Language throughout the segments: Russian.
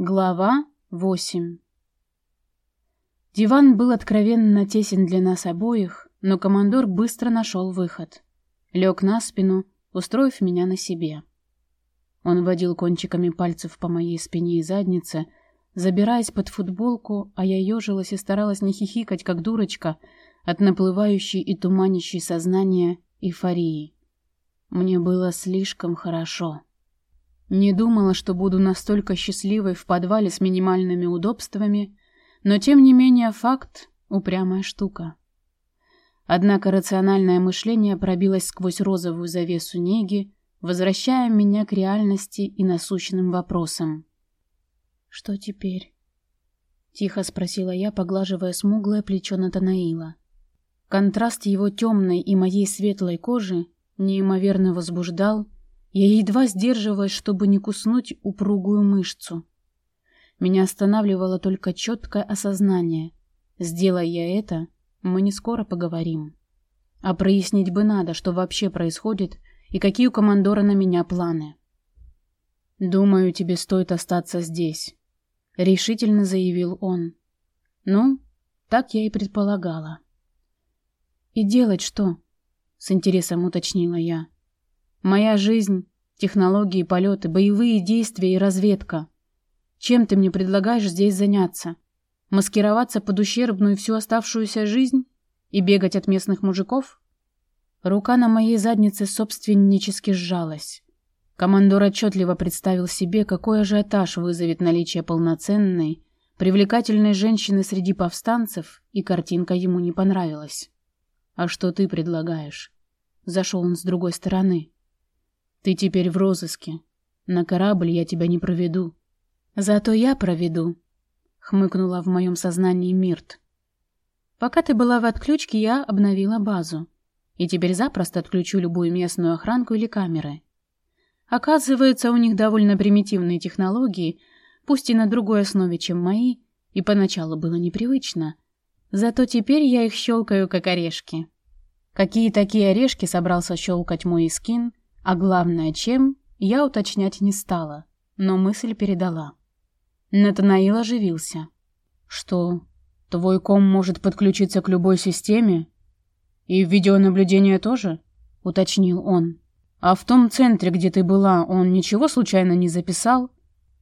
Глава 8 Диван был откровенно тесен для нас обоих, но командор быстро нашел выход. Лег на спину, устроив меня на себе. Он водил кончиками пальцев по моей спине и заднице, забираясь под футболку, а я ежилась и старалась не хихикать, как дурочка, от наплывающей и туманящей сознания эйфории. Мне было слишком хорошо. Не думала, что буду настолько счастливой в подвале с минимальными удобствами, но тем не менее факт — упрямая штука. Однако рациональное мышление пробилось сквозь розовую завесу неги, возвращая меня к реальности и насущным вопросам. «Что теперь?» — тихо спросила я, поглаживая смуглое плечо Натанаила. Контраст его темной и моей светлой кожи неимоверно возбуждал, я едва сдерживалась, чтобы не куснуть упругую мышцу. Меня останавливало только четкое осознание. Сделая я это, мы не скоро поговорим. А прояснить бы надо, что вообще происходит и какие у командора на меня планы. «Думаю, тебе стоит остаться здесь», — решительно заявил он. «Ну, так я и предполагала». «И делать что?» — с интересом уточнила я. Моя жизнь, технологии, полеты, боевые действия и разведка. Чем ты мне предлагаешь здесь заняться? Маскироваться под ущербную всю оставшуюся жизнь и бегать от местных мужиков? Рука на моей заднице собственнически сжалась. Командор отчетливо представил себе, какой ажиотаж вызовет наличие полноценной, привлекательной женщины среди повстанцев, и картинка ему не понравилась. «А что ты предлагаешь?» Зашел он с другой стороны. Ты теперь в розыске. На корабль я тебя не проведу. Зато я проведу, хмыкнула в моем сознании Мирт. Пока ты была в отключке, я обновила базу. И теперь запросто отключу любую местную охранку или камеры. Оказывается, у них довольно примитивные технологии, пусть и на другой основе, чем мои, и поначалу было непривычно. Зато теперь я их щелкаю, как орешки. Какие такие орешки собрался щелкать мой скин, а главное, чем, я уточнять не стала, но мысль передала. Натанаил оживился. «Что, твой ком может подключиться к любой системе? И видеонаблюдение тоже?» — уточнил он. «А в том центре, где ты была, он ничего случайно не записал?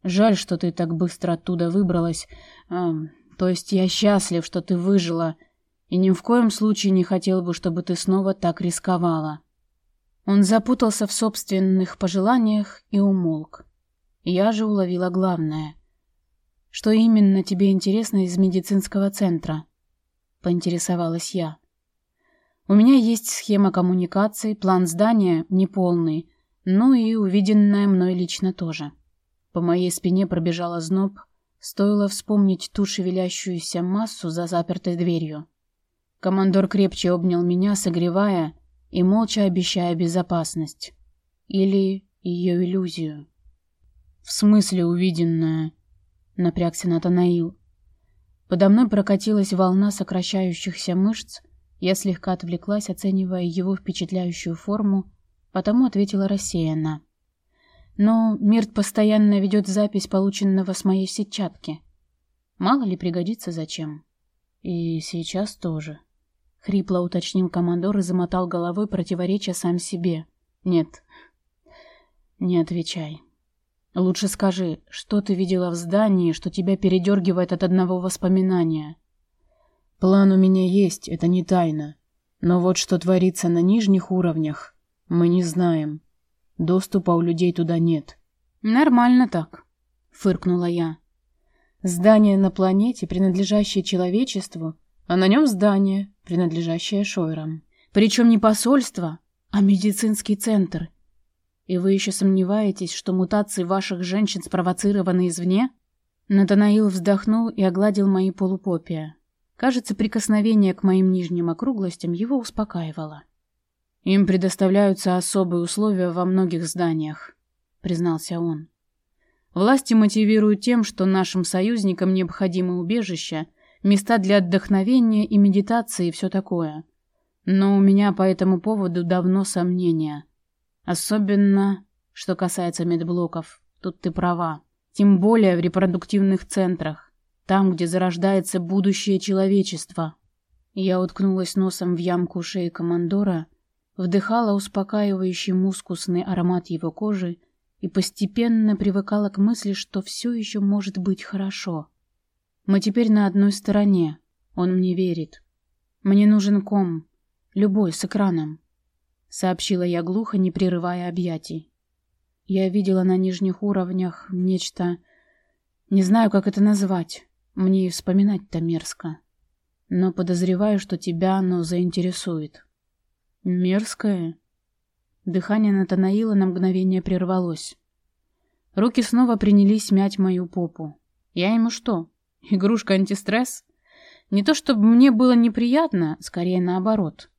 Жаль, что ты так быстро оттуда выбралась. А, то есть я счастлив, что ты выжила, и ни в коем случае не хотел бы, чтобы ты снова так рисковала». Он запутался в собственных пожеланиях и умолк. Я же уловила главное. «Что именно тебе интересно из медицинского центра?» — поинтересовалась я. «У меня есть схема коммуникации, план здания неполный, ну и увиденное мной лично тоже». По моей спине пробежала зноб, стоило вспомнить ту шевелящуюся массу за запертой дверью. Командор крепче обнял меня, согревая, и молча обещая безопасность. Или ее иллюзию. «В смысле увиденное?» — напрягся Натанаил. Подо мной прокатилась волна сокращающихся мышц, я слегка отвлеклась, оценивая его впечатляющую форму, потому ответила рассеянно. Но Мирт постоянно ведет запись полученного с моей сетчатки. Мало ли пригодится зачем. И сейчас тоже. Хрипло уточнил командор и замотал головой, противоречия сам себе. Нет, не отвечай. Лучше скажи, что ты видела в здании, что тебя передергивает от одного воспоминания. План у меня есть, это не тайна. Но вот что творится на нижних уровнях, мы не знаем. Доступа у людей туда нет. Нормально так, фыркнула я. Здание на планете, принадлежащее человечеству, а на нем здание, принадлежащее Шойрам. Причем не посольство, а медицинский центр. И вы еще сомневаетесь, что мутации ваших женщин спровоцированы извне? Натанаил вздохнул и огладил мои полупопия. Кажется, прикосновение к моим нижним округлостям его успокаивало. Им предоставляются особые условия во многих зданиях, признался он. Власти мотивируют тем, что нашим союзникам необходимо убежище места для отдохновения и медитации и все такое. Но у меня по этому поводу давно сомнения. Особенно, что касается медблоков. Тут ты права. тем более в репродуктивных центрах, там, где зарождается будущее человечества. Я уткнулась носом в ямку шеи командора, вдыхала успокаивающий мускусный аромат его кожи и постепенно привыкала к мысли, что все еще может быть хорошо. Мы теперь на одной стороне, он мне верит. Мне нужен ком, любой, с экраном, сообщила я глухо, не прерывая объятий. Я видела на нижних уровнях нечто... Не знаю, как это назвать. Мне и вспоминать-то мерзко. Но подозреваю, что тебя оно заинтересует. Мерзкое? Дыхание Натанаила на мгновение прервалось. Руки снова принялись мять мою попу. Я ему что, игрушка антистресс? Не то чтобы мне было неприятно, скорее наоборот.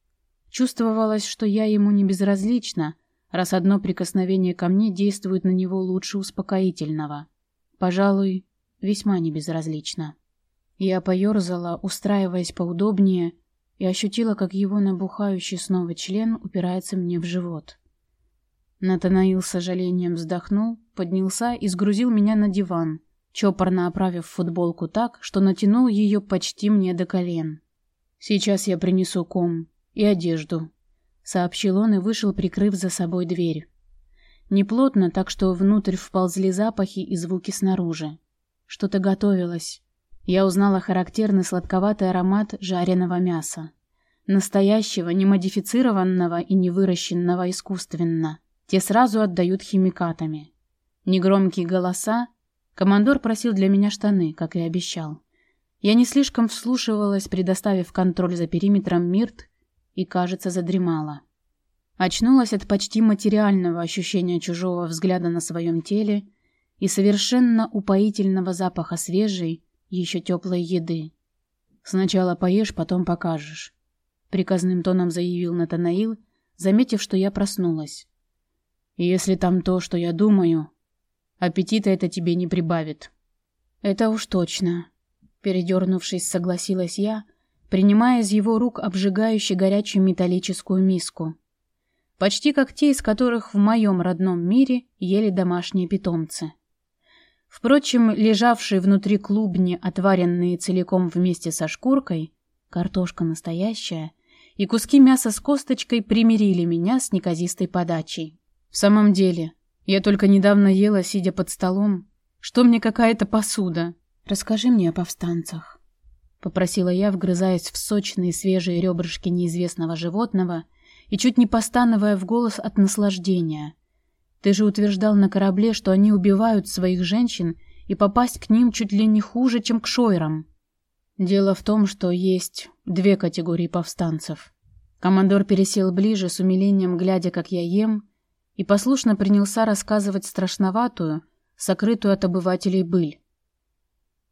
Чувствовалось, что я ему не безразлична, раз одно прикосновение ко мне действует на него лучше успокоительного. Пожалуй, весьма небезразлично. Я поерзала, устраиваясь поудобнее, и ощутила, как его набухающий снова член упирается мне в живот. Натанаил с сожалением вздохнул, поднялся и сгрузил меня на диван, чопорно оправив футболку так, что натянул ее почти мне до колен. «Сейчас я принесу ком и одежду», сообщил он и вышел, прикрыв за собой дверь. Неплотно, так что внутрь вползли запахи и звуки снаружи. Что-то готовилось. Я узнала характерный сладковатый аромат жареного мяса. Настоящего, не модифицированного и не выращенного искусственно. Те сразу отдают химикатами. Негромкие голоса. Командор просил для меня штаны, как и обещал. Я не слишком вслушивалась, предоставив контроль за периметром Мирт и, кажется, задремала. Очнулась от почти материального ощущения чужого взгляда на своем теле и совершенно упоительного запаха свежей, еще теплой еды. «Сначала поешь, потом покажешь», — приказным тоном заявил Натанаил, заметив, что я проснулась. «Если там то, что я думаю, аппетита это тебе не прибавит». «Это уж точно», — передернувшись, согласилась я, — принимая из его рук обжигающую горячую металлическую миску. Почти как те, из которых в моем родном мире ели домашние питомцы. Впрочем, лежавшие внутри клубни, отваренные целиком вместе со шкуркой, картошка настоящая, и куски мяса с косточкой примирили меня с неказистой подачей. В самом деле, я только недавно ела, сидя под столом. Что мне какая-то посуда? Расскажи мне о повстанцах. — попросила я, вгрызаясь в сочные свежие ребрышки неизвестного животного и чуть не постановая в голос от наслаждения. «Ты же утверждал на корабле, что они убивают своих женщин, и попасть к ним чуть ли не хуже, чем к шойрам». Дело в том, что есть две категории повстанцев. Командор пересел ближе, с умилением глядя, как я ем, и послушно принялся рассказывать страшноватую, сокрытую от обывателей быль.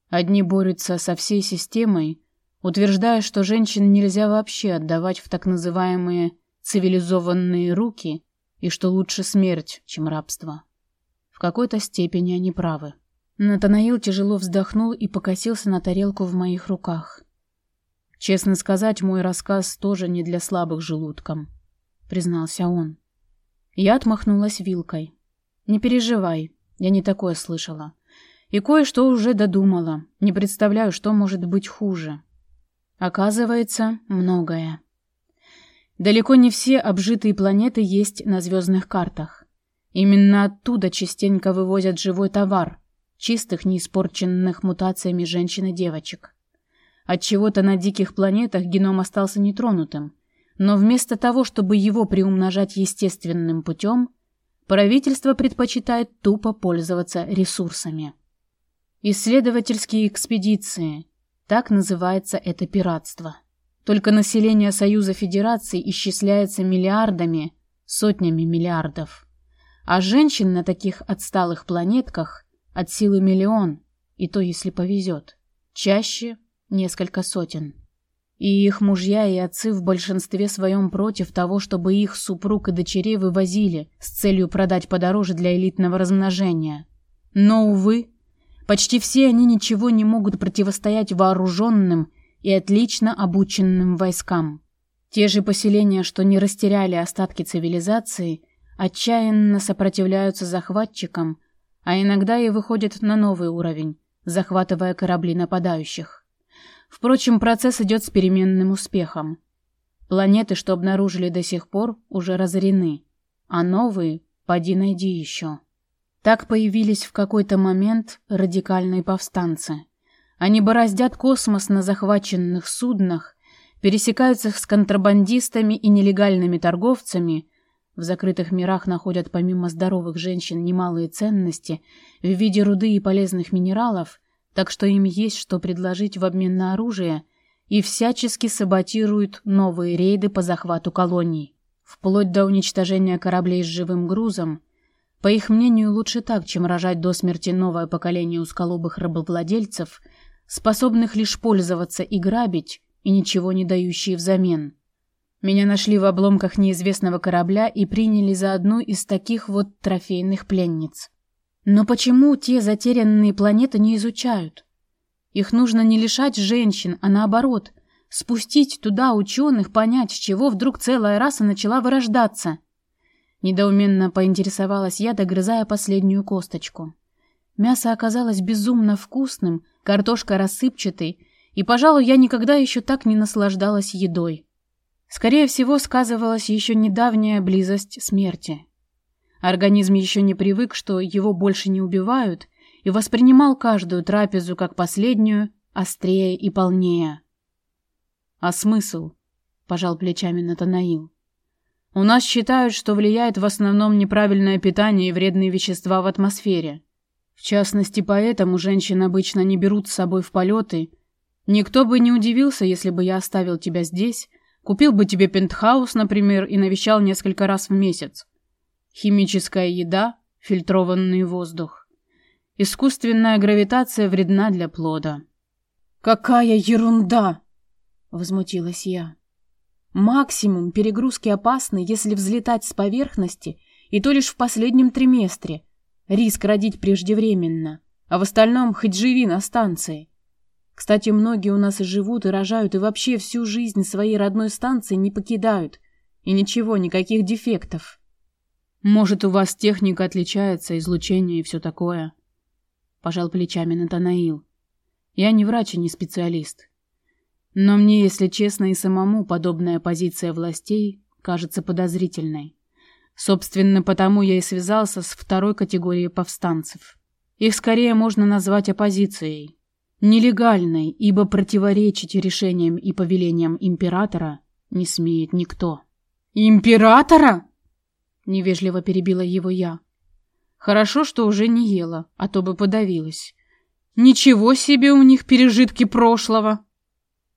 Одни борются со всей системой, утверждая, что женщин нельзя вообще отдавать в так называемые цивилизованные руки и что лучше смерть, чем рабство. В какой-то степени они правы. Натанаил тяжело вздохнул и покосился на тарелку в моих руках. «Честно сказать, мой рассказ тоже не для слабых желудком», — признался он. Я отмахнулась вилкой. «Не переживай, я не такое слышала. И кое-что уже додумала. Не представляю, что может быть хуже. Оказывается, многое. Далеко не все обжитые планеты есть на звездных картах. Именно оттуда частенько вывозят живой товар, чистых, неиспорченных мутациями женщин и девочек. От чего-то на диких планетах геном остался нетронутым, но вместо того, чтобы его приумножать естественным путем, правительство предпочитает тупо пользоваться ресурсами. Исследовательские экспедиции. Так называется это пиратство. Только население Союза Федераций исчисляется миллиардами, сотнями миллиардов. А женщин на таких отсталых планетках от силы миллион, и то если повезет. Чаще несколько сотен. И их мужья и отцы в большинстве своем против того, чтобы их супруг и дочерей вывозили с целью продать подороже для элитного размножения. Но, увы, Почти все они ничего не могут противостоять вооруженным и отлично обученным войскам. Те же поселения, что не растеряли остатки цивилизации, отчаянно сопротивляются захватчикам, а иногда и выходят на новый уровень, захватывая корабли нападающих. Впрочем, процесс идет с переменным успехом. Планеты, что обнаружили до сих пор, уже разорены, а новые – поди найди еще. Так появились в какой-то момент радикальные повстанцы. Они бороздят космос на захваченных суднах, пересекаются с контрабандистами и нелегальными торговцами, в закрытых мирах находят помимо здоровых женщин немалые ценности в виде руды и полезных минералов, так что им есть что предложить в обмен на оружие, и всячески саботируют новые рейды по захвату колоний, вплоть до уничтожения кораблей с живым грузом. По их мнению, лучше так, чем рожать до смерти новое поколение усколобых рабовладельцев, способных лишь пользоваться и грабить, и ничего не дающие взамен. Меня нашли в обломках неизвестного корабля и приняли за одну из таких вот трофейных пленниц. Но почему те затерянные планеты не изучают? Их нужно не лишать женщин, а наоборот, спустить туда ученых, понять, с чего вдруг целая раса начала вырождаться. Недоуменно поинтересовалась я, догрызая последнюю косточку. Мясо оказалось безумно вкусным, картошка рассыпчатой, и, пожалуй, я никогда еще так не наслаждалась едой. Скорее всего, сказывалась еще недавняя близость смерти. Организм еще не привык, что его больше не убивают, и воспринимал каждую трапезу как последнюю, острее и полнее. «А смысл?» — пожал плечами Натанаил. «У нас считают, что влияет в основном неправильное питание и вредные вещества в атмосфере. В частности, поэтому женщин обычно не берут с собой в полеты. Никто бы не удивился, если бы я оставил тебя здесь, Купил бы тебе пентхаус, например, и навещал несколько раз в месяц. Химическая еда, фильтрованный воздух. Искусственная гравитация вредна для плода. Какая ерунда, возмутилась я. Максимум перегрузки опасны, если взлетать с поверхности, и то лишь в последнем триместре. Риск родить преждевременно, а в остальном хоть живи на станции. Кстати, многие у нас и живут, и рожают, и вообще всю жизнь своей родной станции не покидают. И ничего, никаких дефектов. Может, у вас техника отличается, излучение и все такое? Пожал плечами Натанаил. Я не врач и не специалист. Но мне, если честно, и самому подобная позиция властей кажется подозрительной. Собственно, потому я и связался с второй категорией повстанцев. Их скорее можно назвать оппозицией нелегальной, ибо противоречить решениям и повелениям императора не смеет никто. «Императора?» — невежливо перебила его я. Хорошо, что уже не ела, а то бы подавилась. Ничего себе у них пережитки прошлого.